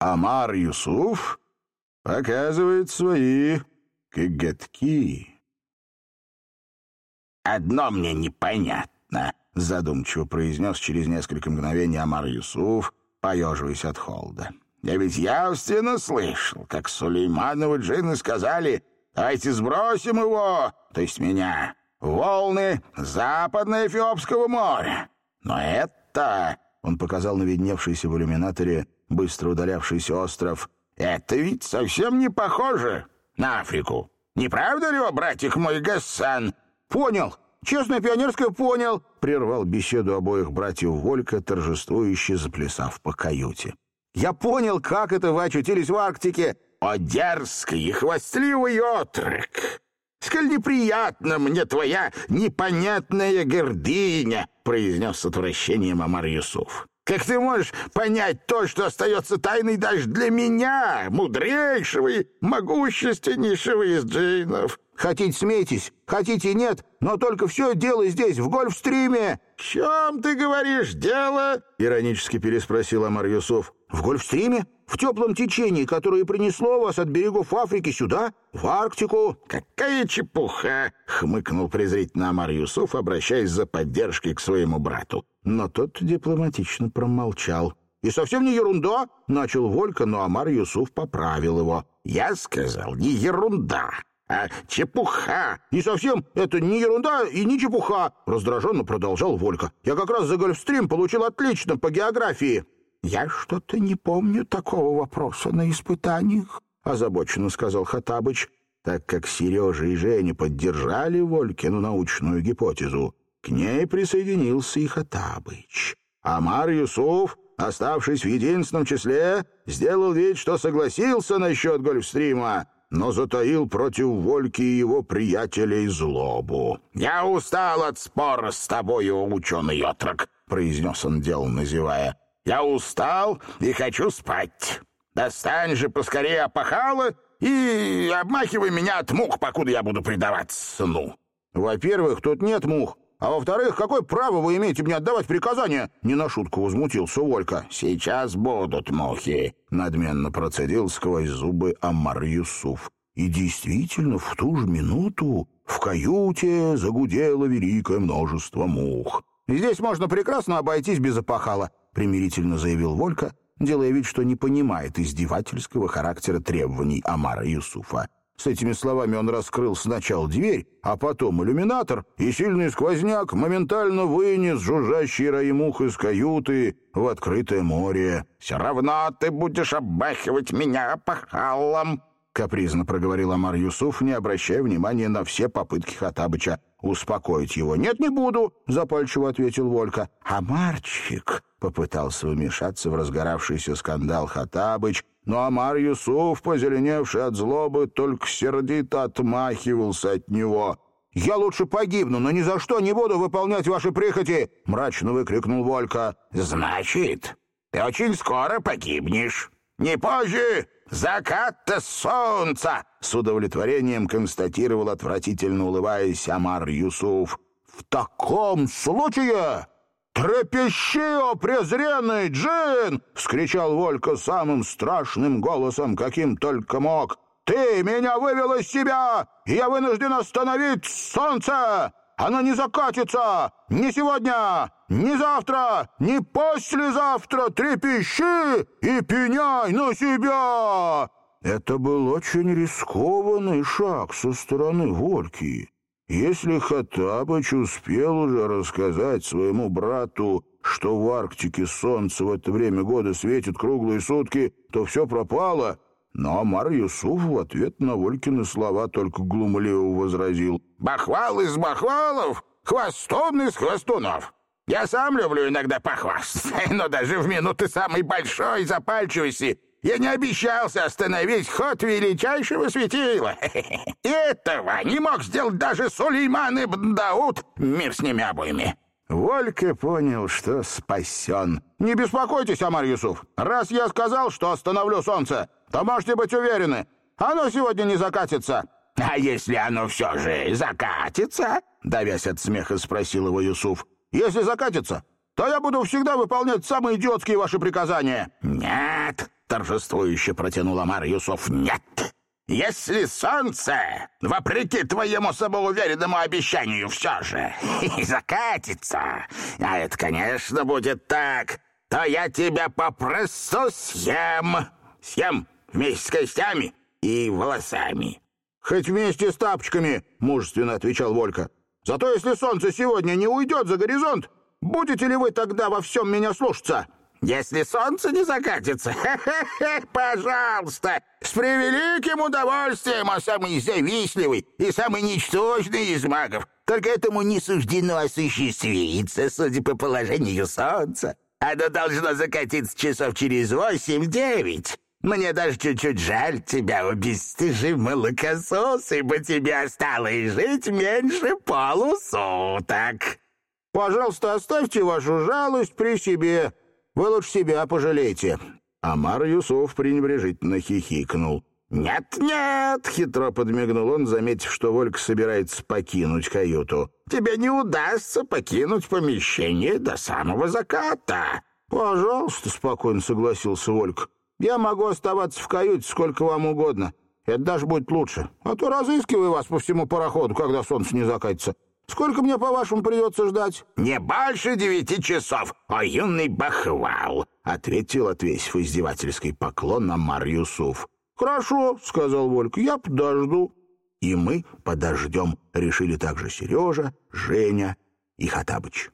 Амар Юсуф показывает свои коготки. «Одно мне непонятно», — задумчиво произнес через несколько мгновений Амар Юсуф, поеживаясь от холода. «Я ведь явственно слышал, как Сулеймановы джинны сказали, давайте сбросим его, то есть меня, волны Западно-Эфиопского моря. Но это...» — он показал на видневшийся в иллюминаторе быстро удалявшийся остров. «Это ведь совсем не похоже на Африку. Не правда ли, о, братик мой Гассан?» «Понял. Честно, пионерское понял», — прервал беседу обоих братьев Волька, торжествующе заплясав по каюте. «Я понял, как это вы очутились в Арктике». «О, дерзкий и хвастливый отрок! Сколь неприятна мне твоя непонятная гордыня!» — произнес с отвращением Амар Юсуф. Как ты можешь понять то, что остается тайной даже для меня, мудрейшего и могущественнейшего из джинов? Хотите смейтесь, хотите нет, но только все дело здесь, в гольфстриме. — В чем ты говоришь дело? — иронически переспросил Амар Юсуф. — В гольфстриме? В теплом течении, которое принесло вас от берегов Африки сюда, в Арктику. — Какая чепуха! — хмыкнул презрительно Амар Юсуф, обращаясь за поддержкой к своему брату. Но тот дипломатично промолчал. «И совсем не ерунда!» — начал Волька, но Амар Юсуф поправил его. «Я сказал, не ерунда, а чепуха!» «И совсем это не ерунда и не чепуха!» — раздраженно продолжал Волька. «Я как раз за Гольфстрим получил отлично по географии!» «Я что-то не помню такого вопроса на испытаниях», — озабоченно сказал Хатабыч, так как Сережа и Женя поддержали Волькину научную гипотезу. К ней присоединился и Хатабыч. Амар Юсуф, оставшись в единственном числе, сделал вид, что согласился насчет Гольфстрима, но затаил против Вольки и его приятелей злобу. «Я устал от спора с тобою, ученый отрок», — произнес он, дел назевая. «Я устал и хочу спать. Достань же поскорее опахало и обмахивай меня от мух, покуда я буду предаваться сну». «Во-первых, тут нет мух, а во-вторых, какое право вы имеете мне отдавать приказания?» Не на шутку возмутился Волька. «Сейчас будут мухи», — надменно процедил сквозь зубы Амар Юсуф. И действительно, в ту же минуту в каюте загудело великое множество мух. «Здесь можно прекрасно обойтись без опахала», — примирительно заявил Волька, делая вид, что не понимает издевательского характера требований Амара Юсуфа. С этими словами он раскрыл сначала дверь, а потом иллюминатор, и сильный сквозняк моментально вынес жужжащий рай мух из каюты в открытое море. «Все равно ты будешь обмахивать меня пахалом!» — капризно проговорил Амар Юсуф, не обращая внимания на все попытки Хатабыча успокоить его. «Нет, не буду», — запальчиво ответил Волька. «А мальчик...» — попытался вмешаться в разгоравшийся скандал Хатабыч, но Амар Юсуф, позеленевший от злобы, только сердито отмахивался от него. «Я лучше погибну, но ни за что не буду выполнять ваши прихоти!» — мрачно выкрикнул Волька. «Значит, ты очень скоро погибнешь. Не позже заката солнца!» — с удовлетворением констатировал отвратительно улыбаясь Амар Юсуф. «В таком случае «Трепещи, о презренный джин!» — вскричал Волька самым страшным голосом, каким только мог. «Ты меня вывел из себя, и я вынужден остановить солнце! Оно не закатится ни сегодня, ни завтра, ни послезавтра! Трепещи и пеняй на себя!» Это был очень рискованный шаг со стороны Вольки. Если Хаттабыч успел уже рассказать своему брату, что в Арктике солнце в это время года светит круглые сутки, то все пропало. Но Амар Юсуф в ответ на Волькины слова только глумливо возразил. «Бахвал из бахвалов, хвостун из хвостунов. Я сам люблю иногда похвастаться, но даже в минуты самой большой запальчивости я не обещался остановить ход величайшего светила. Этого не мог сделать даже Сулейман ибн Дауд, мир с ними обоими. Волька понял, что спасен. «Не беспокойтесь, Амар Юсуф. Раз я сказал, что остановлю солнце, то можете быть уверены, оно сегодня не закатится». «А если оно все же закатится?» Давясь от смеха, спросил его Юсуф. «Если закатится, то я буду всегда выполнять самые идиотские ваши приказания». «Нет, торжествующе протянул Амар Юсуф. «Нет! Если солнце, вопреки твоему самоуверенному обещанию, все же закатится, а это, конечно, будет так, то я тебя попросту съем. Съем вместе с костями и волосами». «Хоть вместе с тапочками», — мужественно отвечал Волька. «Зато если солнце сегодня не уйдет за горизонт, будете ли вы тогда во всем меня слушаться?» Если солнце не закатится, пожалуйста, с превеликим удовольствием, а самый завистливый и самый ничтожный из магов. Только этому не суждено осуществиться, судя по положению солнца. Оно должно закатиться часов через восемь-девять. Мне даже чуть-чуть жаль тебя, о бесстыжий молокосос, ибо тебе осталось жить меньше полусуток. Пожалуйста, оставьте вашу жалость при себе, вы лучше себя пожалейте». Амар Юсуф пренебрежительно хихикнул. «Нет-нет!» — хитро подмигнул он, заметив, что Вольк собирается покинуть каюту. «Тебе не удастся покинуть помещение до самого заката!» «Пожалуйста», — спокойно согласился Вольк. «Я могу оставаться в каюте сколько вам угодно. Это даже будет лучше. А то разыскиваю вас по всему пароходу, когда солнце не закатится. Сколько мне, по-вашему, придется ждать?» «Не больше девяти часов, о юный бахвал!» — ответил, отвесив издевательский поклон на Мар Юсуф. «Хорошо», — сказал Волька, — «я подожду». «И мы подождем», — решили также Сережа, Женя и Хатабыч.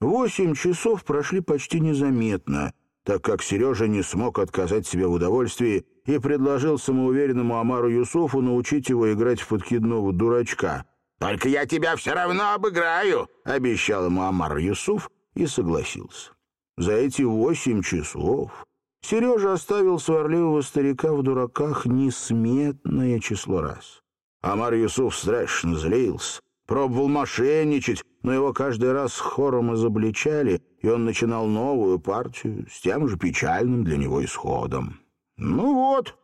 Восемь часов прошли почти незаметно, так как Сережа не смог отказать себе в удовольствии и предложил самоуверенному Амару Юсуфу научить его играть в подкидного дурачка — «Только я тебя все равно обыграю», — обещал ему Амар Юсуф и согласился. За эти восемь часов Сережа оставил сварливого старика в дураках несметное число раз. Амар Юсуф страшно злился, пробовал мошенничать, но его каждый раз хором изобличали, и он начинал новую партию с тем же печальным для него исходом. «Ну вот,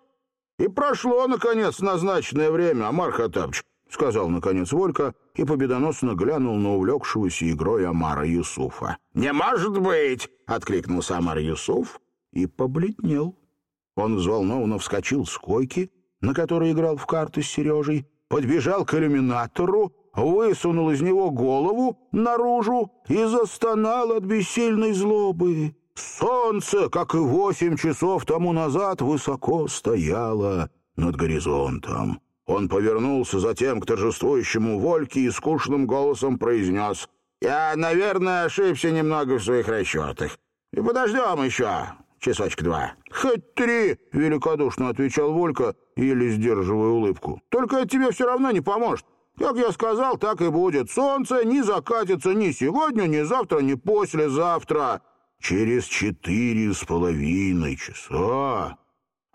и прошло, наконец, назначенное время, Амар Хатабович», — сказал, наконец, Волька и победоносно глянул на увлекшегося игрой Амара Юсуфа. «Не может быть!» — откликнулся Амар Юсуф и побледнел. Он взволнованно вскочил с койки, на которой играл в карты с Сережей, подбежал к иллюминатору, высунул из него голову наружу и застонал от бессильной злобы. Солнце, как и восемь часов тому назад, высоко стояло над горизонтом. Он повернулся затем к торжествующему Вольке и скучным голосом произнес «Я, наверное, ошибся немного в своих расчетах. И подождем еще часочек два». «Хоть три!» — великодушно отвечал Волька, еле сдерживая улыбку. «Только это тебе все равно не поможет. Как я сказал, так и будет. Солнце не закатится ни сегодня, ни завтра, ни послезавтра. Через четыре с половиной часа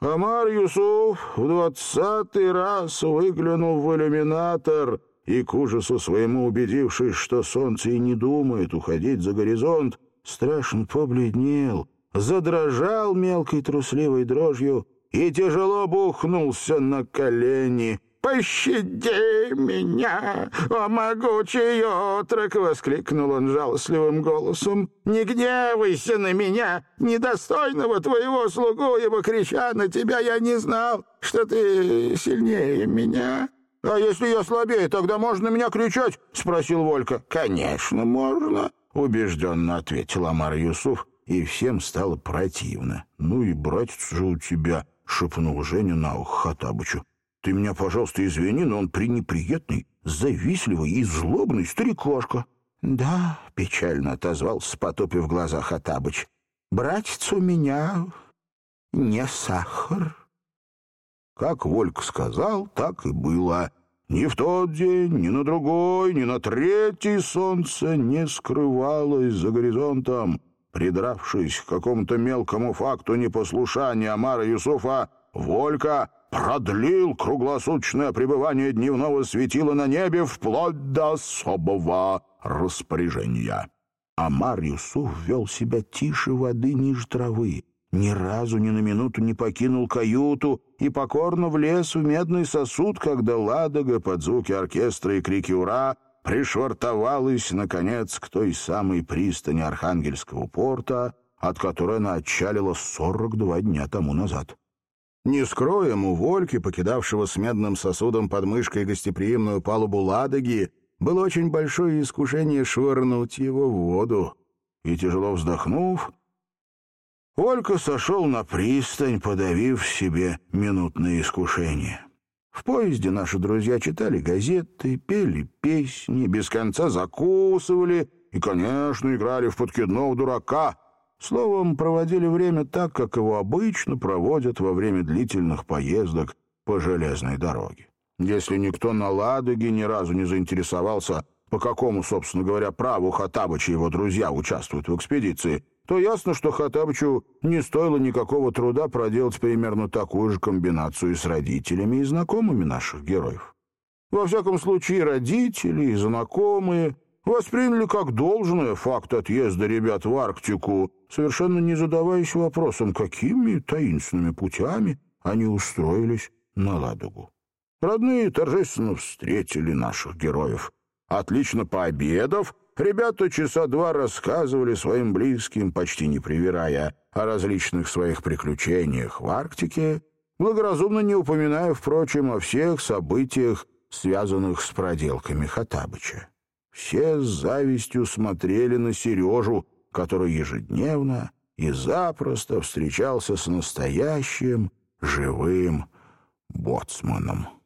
Амар Юсуф в двадцатый раз выглянул в иллюминатор и, к ужасу своему убедившись, что солнце и не думает уходить за горизонт, страшно побледнел, задрожал мелкой трусливой дрожью и тяжело бухнулся на колени — «Пощади меня, о могучий отрок!» — воскликнул он жалостливым голосом. «Не гневайся на меня, недостойного твоего слугу, ибо, крича на тебя, я не знал, что ты сильнее меня». «А если я слабее, тогда можно меня кричать?» — спросил Волька. «Конечно, можно», — убежденно ответил Амар Юсуф, и всем стало противно. «Ну и братец же у тебя», — шепнул Женя на ухо Хатабычу. Ты меня, пожалуйста, извини, но он пренеприятный, завистливый и злобный старикашка». «Да», — печально отозвался, потупив в глазах Атабыч, — «братец у меня не сахар». Как Вольк сказал, так и было. Ни в тот день, ни на другой, ни на третий солнце не скрывалось за горизонтом. Придравшись к какому-то мелкому факту непослушания Амара Юсуфа, Волька продлил круглосуточное пребывание дневного светила на небе вплоть до особого распоряжения. Амар Юсуф себя тише воды ниже травы, ни разу ни на минуту не покинул каюту и покорно влез в медный сосуд, когда Ладога под звуки оркестра и крики «Ура!» пришвартовалась, наконец, к той самой пристани Архангельского порта, от которой она отчалила 42 дня тому назад. Не скроем, у Вольки, покидавшего с медным сосудом под мышкой гостеприимную палубу Ладоги, было очень большое искушение швырнуть его в воду. И, тяжело вздохнув, Волька сошел на пристань, подавив себе минутное искушение. В поезде наши друзья читали газеты, пели песни, без конца закусывали и, конечно, играли в подкидного дурака — Словом, проводили время так, как его обычно проводят во время длительных поездок по железной дороге. Если никто на Ладоге ни разу не заинтересовался, по какому, собственно говоря, праву Хатабыча и его друзья участвуют в экспедиции, то ясно, что Хатабычу не стоило никакого труда проделать примерно такую же комбинацию с родителями и знакомыми наших героев. Во всяком случае, родители и знакомые восприняли как должное факт отъезда ребят в Арктику, совершенно не задаваясь вопросом, какими таинственными путями они устроились на Ладогу. Родные торжественно встретили наших героев. Отлично пообедав, ребята часа два рассказывали своим близким, почти не привирая, о различных своих приключениях в Арктике, благоразумно не упоминая, впрочем, о всех событиях, связанных с проделками Хатабыча. Все с завистью смотрели на Сережу, который ежедневно и запросто встречался с настоящим живым боцманом.